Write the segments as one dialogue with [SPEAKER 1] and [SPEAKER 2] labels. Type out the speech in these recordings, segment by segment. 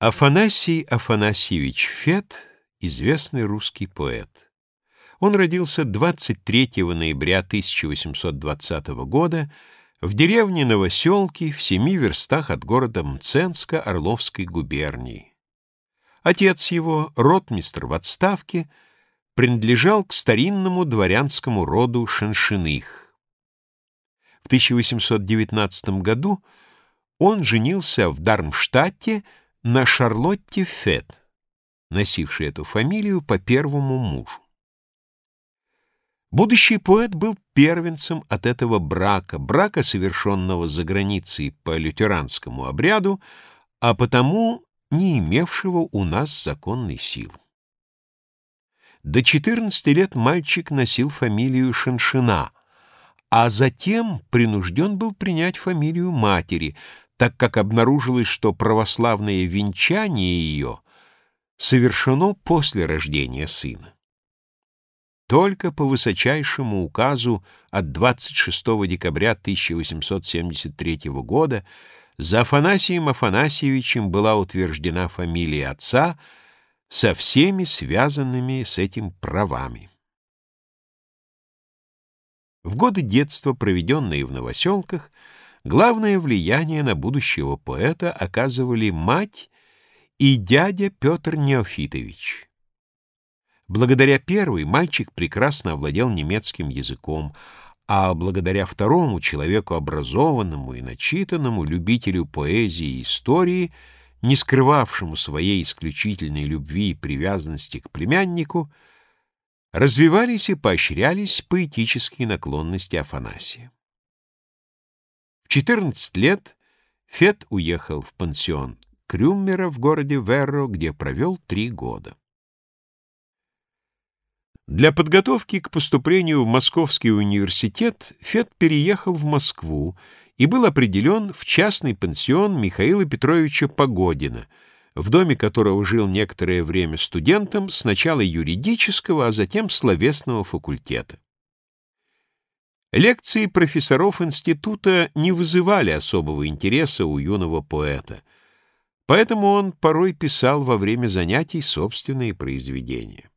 [SPEAKER 1] Афанасий Афанасьевич Фет — известный русский поэт. Он родился 23 ноября 1820 года в деревне Новоселки в семи верстах от города Мценска Орловской губернии. Отец его, ротмистр в отставке, принадлежал к старинному дворянскому роду Шеншиных. В 1819 году он женился в Дармштадте, на Шарлотте Фет, носившей эту фамилию по первому мужу. Будущий поэт был первенцем от этого брака, брака, совершенного за границей по лютеранскому обряду, а потому не имевшего у нас законной силы. До 14 лет мальчик носил фамилию Шиншина, а затем принужден был принять фамилию матери, так как обнаружилось, что православное венчание ее совершено после рождения сына. Только по высочайшему указу от 26 декабря 1873 года за Афанасием Афанасьевичем была утверждена фамилия отца со всеми связанными с этим правами. В годы детства, проведенные в Новоселках, Главное влияние на будущего поэта оказывали мать и дядя Петр Неофитович. Благодаря первой мальчик прекрасно овладел немецким языком, а благодаря второму человеку образованному и начитанному, любителю поэзии и истории, не скрывавшему своей исключительной любви и привязанности к племяннику, развивались и поощрялись поэтические наклонности Афанасия. В 14 лет Фет уехал в пансион Крюммера в городе Верро, где провел три года. Для подготовки к поступлению в Московский университет Фет переехал в Москву и был определен в частный пансион Михаила Петровича Погодина, в доме которого жил некоторое время студентом сначала юридического, а затем словесного факультета. Лекции профессоров института не вызывали особого интереса у юного поэта, поэтому он порой писал во время занятий собственные произведения.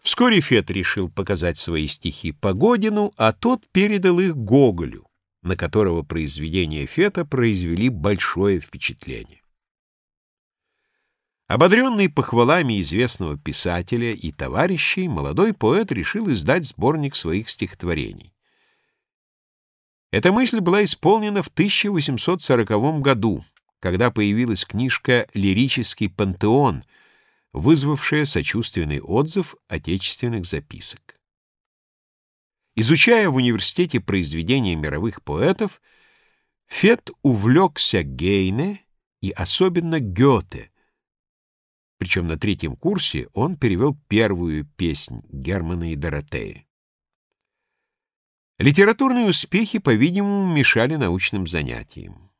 [SPEAKER 1] Вскоре Фет решил показать свои стихи Погодину, а тот передал их Гоголю, на которого произведения Фета произвели большое впечатление. Ободренный похвалами известного писателя и товарищей, молодой поэт решил издать сборник своих стихотворений. Эта мысль была исполнена в 1840 году, когда появилась книжка «Лирический пантеон», вызвавшая сочувственный отзыв отечественных записок. Изучая в университете произведения мировых поэтов, Фет увлекся Гейне и особенно Гёте — причем на третьем курсе, он перевел первую песнь Германа и Доротея. Литературные успехи, по-видимому, мешали научным занятиям.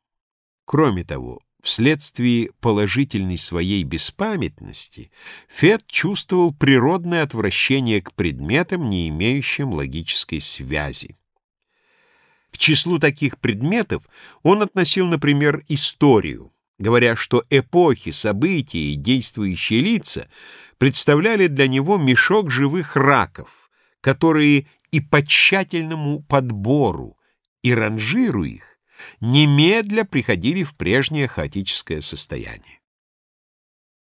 [SPEAKER 1] Кроме того, вследствие положительной своей беспамятности, Фет чувствовал природное отвращение к предметам, не имеющим логической связи. К числу таких предметов он относил, например, историю говоря, что эпохи, события и действующие лица представляли для него мешок живых раков, которые и по тщательному подбору, и ранжиру их, немедля приходили в прежнее хаотическое состояние.